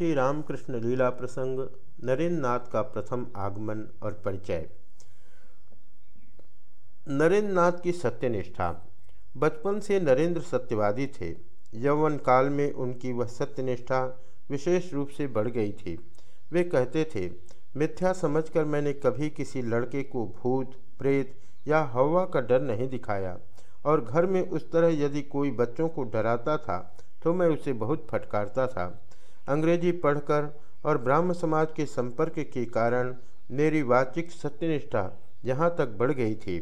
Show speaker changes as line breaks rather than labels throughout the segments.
श्री रामकृष्ण लीला प्रसंग नरेंद्र नाथ का प्रथम आगमन और परिचय। नरेंद्र नाथ की सत्यनिष्ठा। बचपन से नरेंद्र सत्यवादी थे। यौवन काल में उनकी वह सत्यनिष्ठा विशेष रूप से बढ़ गई थी। वे कहते थे, मिथ्या समझकर मैंने कभी किसी लड़के को भूत, प्रेत या हवा का डर नहीं दिखाया। और घर में उस तरह यदि कोई बच्चों को डराता था तो मैं उसे बहुत फटकारता था। अंग्रेज़ी पढ़कर और ब्राह्म समाज के संपर्क के कारण मेरी वाचिक सत्यनिष्ठा यहाँ तक बढ़ गई थी।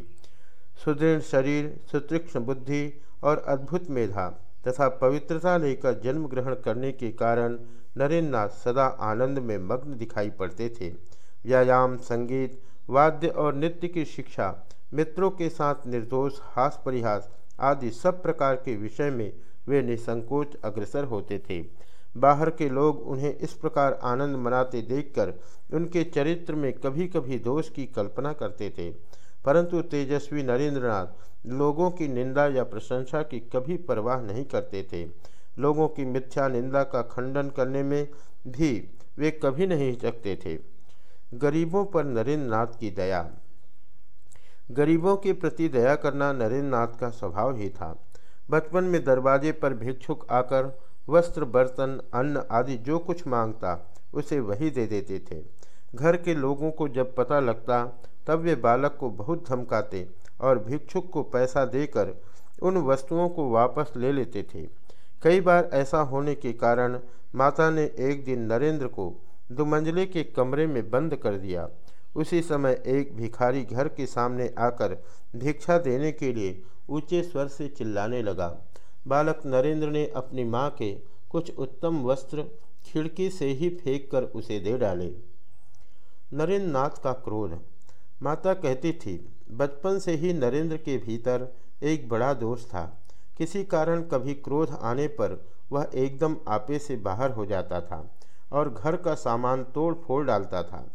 सुदृढ़ शरीर, सुतीक्ष्ण बुद्धि और अद्भुत मेधा तथा पवित्रता लेकर जन्म ग्रहण करने के कारण नरेंद्र नाथ सदा आनंद में मग्न दिखाई पड़ते थे। व्यायाम, संगीत, वाद्य और नृत्य की शिक्षा, मित्रों के साथ निर्दोष हास परिहास आदि सब प्रकार के विषय में वे निसंकोच अग्रसर होते थे। बाहर के लोग उन्हें इस प्रकार आनंद मनाते देखकर उनके चरित्र में कभी कभी दोष की कल्पना करते थे। परंतु तेजस्वी नरेंद्रनाथ लोगों की निंदा या प्रशंसा की कभी परवाह नहीं करते थे। लोगों की मिथ्या निंदा का खंडन करने में भी वे कभी नहीं हिचकते थे। गरीबों पर नरेंद्र नाथ की दया। गरीबों के प्रति दया करना नरेंद्र नाथ का स्वभाव ही था। बचपन में दरवाजे पर भिक्षुक आकर वस्त्र, बर्तन, अन्न आदि जो कुछ माँगता, उसे वही दे देते थे। घर के लोगों को जब पता लगता, तब वे बालक को बहुत धमकाते और भिक्षुक को पैसा देकर उन वस्तुओं को वापस ले लेते थे। कई बार ऐसा होने के कारण माता ने एक दिन नरेंद्र को दुमंजले के कमरे में बंद कर दिया। उसी समय एक भिखारी घर के सामने आकर भिक्षा देने के लिए ऊँचे स्वर से चिल्लाने लगा। बालक नरेंद्र ने अपनी माँ के कुछ उत्तम वस्त्र खिड़की से ही फेंक कर उसे दे डाले। नरेंद्र नाथ का क्रोध। माता कहती थी, बचपन से ही नरेंद्र के भीतर एक बड़ा दोष था। किसी कारण कभी क्रोध आने पर वह एकदम आपे से बाहर हो जाता था और घर का सामान तोड़ फोड़ डालता था।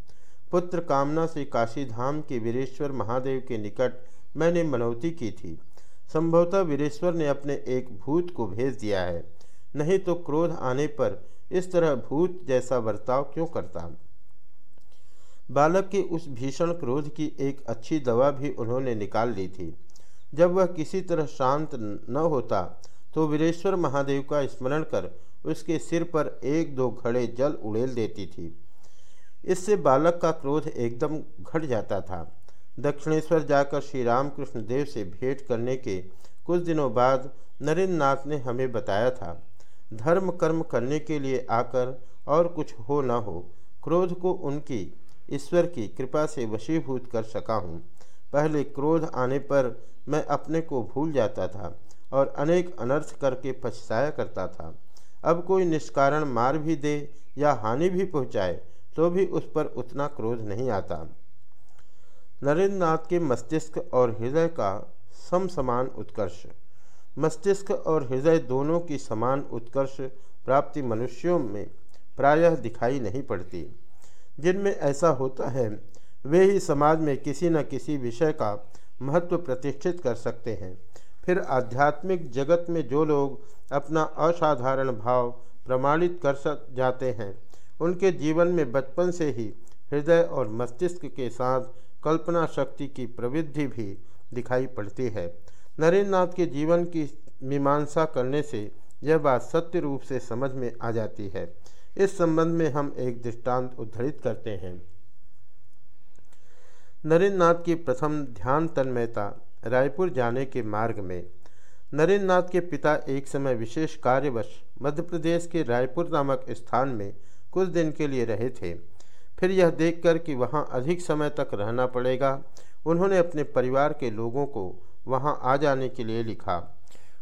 पुत्र कामना से काशी धाम के वीरेश्वर महादेव के निकट मैंने मनौती की थी। संभवतः वीरेश्वर ने अपने एक भूत को भेज दिया है। नहीं तो क्रोध आने पर इस तरह भूत जैसा बर्ताव क्यों करता? बालक के उस भीषण क्रोध की एक अच्छी दवा भी उन्होंने निकाल ली थी। जब वह किसी तरह शांत न होता तो वीरेश्वर महादेव का स्मरण कर उसके सिर पर एक दो घड़े जल उड़ेल देती थी। इससे बालक का क्रोध एकदम घट जाता था। दक्षिणेश्वर जाकर श्री रामकृष्ण देव से भेंट करने के कुछ दिनों बाद नरेंद्र नाथ ने हमें बताया था, धर्म कर्म करने के लिए आकर और कुछ हो न हो, क्रोध को उनकी, ईश्वर की कृपा से वशीभूत कर सका हूँ। पहले क्रोध आने पर मैं अपने को भूल जाता था और अनेक अनर्थ करके पछताया करता था। अब कोई निष्कारण मार भी दे या हानि भी पहुँचाए तो भी उस पर उतना क्रोध नहीं आता। नरेंद्र नाथ के मस्तिष्क और हृदय का सम समान उत्कर्ष। मस्तिष्क और हृदय दोनों की समान उत्कर्ष प्राप्ति मनुष्यों में प्रायः दिखाई नहीं पड़ती। जिनमें ऐसा होता है, वे ही समाज में किसी न किसी विषय का महत्व प्रतिष्ठित कर सकते हैं। फिर आध्यात्मिक जगत में जो लोग अपना असाधारण भाव प्रमाणित कर सक, जाते हैं, उनके जीवन में बचपन से ही हृदय और मस्तिष्क के साथ कल्पना शक्ति की प्रवृद्धि भी दिखाई पड़ती है। नरेंद्र नाथ के जीवन की मीमांसा करने से यह बात सत्य रूप से समझ में आ जाती है। इस संबंध में हम एक दृष्टांत उद्धृत करते हैं। नरेंद्र नाथ की प्रथम ध्यान तन्मयता रायपुर जाने के मार्ग में। नरेंद्र नाथ के पिता एक समय विशेष कार्यवश मध्य प्रदेश के रायपुर नामक स्थान में कुछ दिन के लिए रहे थे। फिर यह देखकर कि वहाँ अधिक समय तक रहना पड़ेगा। उन्होंने अपने परिवार के लोगों को वहाँ आ जाने के लिए लिखा।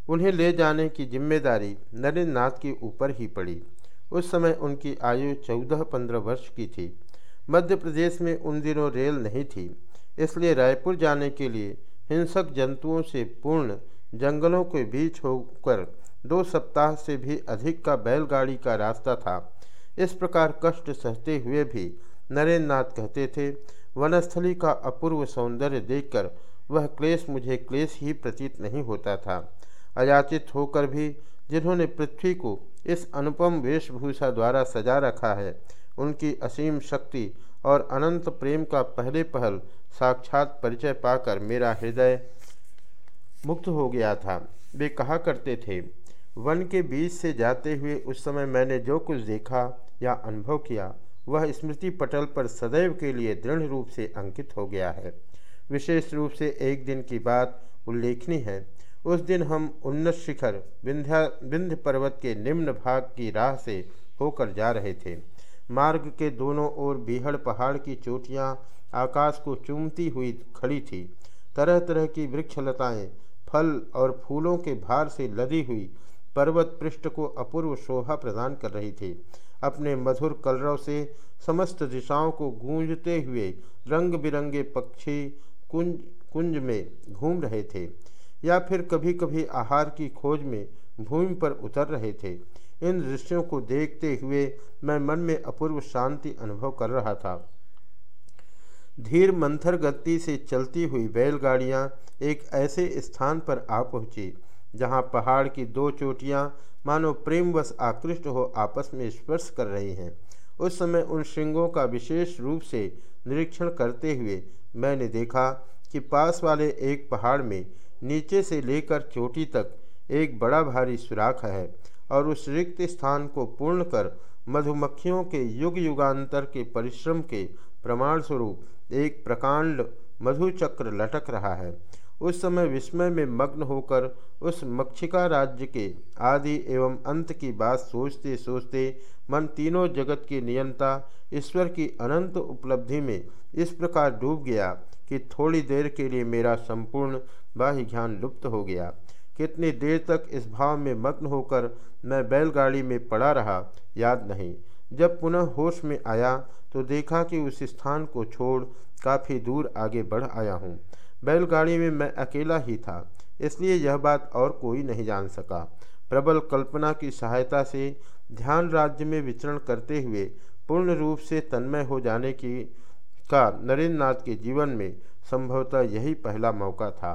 उन्हें ले जाने की ज़िम्मेदारी नरेंद्र नाथ के ऊपर ही पड़ी। उस समय उनकी आयु चौदह पंद्रह वर्ष की थी। मध्य प्रदेश में उन दिनों रेल नहीं थी, इसलिए रायपुर जाने के लिए हिंसक जंतुओं से पूर्ण जंगलों के बीच होकर दो सप्ताह से भी अधिक का बैलगाड़ी का रास्ता था। इस प्रकार कष्ट सहते हुए भी नरेंद्र नाथ कहते थे, वनस्थली का अपूर्व सौंदर्य देखकर वह क्लेश मुझे क्लेश ही प्रतीत नहीं होता था। अयाचित होकर भी जिन्होंने पृथ्वी को इस अनुपम वेशभूषा द्वारा सजा रखा है, उनकी असीम शक्ति और अनंत प्रेम का पहले पहल साक्षात परिचय पाकर मेरा हृदय मुक्त हो गया था। वे कहा करते थे, वन के बीच से जाते हुए उस समय मैंने जो कुछ देखा या अनुभव किया वह स्मृति पटल पर सदैव के लिए दृढ़ रूप से अंकित हो गया है। विशेष रूप से एक दिन की बात उल्लेखनीय है। उस दिन हम उन्नत शिखर, विंध्या, विंध्य पर्वत के निम्न भाग की राह से होकर जा रहे थे। मार्ग के दोनों ओर बीहड़ पहाड़ की चोटियाँ आकाश को चूमती हुई खड़ी थी। तरह तरह की वृक्षलताएँ, फल और फूलों के भार से लदी हुई पर्वत पृष्ठ को अपूर्व शोभा प्रदान कर रही थी। अपने मधुर कलरव से समस्त दिशाओं को गूंजते हुए रंग बिरंगे पक्षी कुंज कुंज में घूम रहे थे या फिर कभी कभी आहार की खोज में भूमि पर उतर रहे थे। इन दृश्यों को देखते हुए मैं मन में अपूर्व शांति अनुभव कर रहा था। धीर मंथर गति से चलती हुई बैलगाड़ियाँ एक ऐसे स्थान पर आ पहुँची जहाँ पहाड़ की दो चोटियाँ मानो प्रेमवश आकृष्ट हो आपस में स्पर्श कर रही हैं। उस समय उन श्रृंगों का विशेष रूप से निरीक्षण करते हुए मैंने देखा कि पास वाले एक पहाड़ में नीचे से लेकर चोटी तक एक बड़ा भारी सुराख है और उस रिक्त स्थान को पूर्ण कर मधुमक्खियों के युग युगांतर के परिश्रम के प्रमाण स्वरूप एक प्रकांड मधुचक्र लटक रहा है। उस समय विस्मय में मग्न होकर उस मक्षिका राज्य के आदि एवं अंत की बात सोचते सोचते मन तीनों जगत की नियंता, ईश्वर की अनंत उपलब्धि में इस प्रकार डूब गया कि थोड़ी देर के लिए मेरा संपूर्ण बाह्य ज्ञान लुप्त हो गया। कितनी देर तक इस भाव में मग्न होकर मैं बैलगाड़ी में पड़ा रहा, याद नहीं। जब पुनः होश में आया तो देखा कि उस स्थान को छोड़ काफ़ी दूर आगे बढ़ आया हूँ। बैलगाड़ी में मैं अकेला ही था, इसलिए यह बात और कोई नहीं जान सका। प्रबल कल्पना की सहायता से ध्यान राज्य में विचरण करते हुए पूर्ण रूप से तन्मय हो जाने की, का नरेंद्र नाथ के जीवन में संभवतः यही पहला मौका था।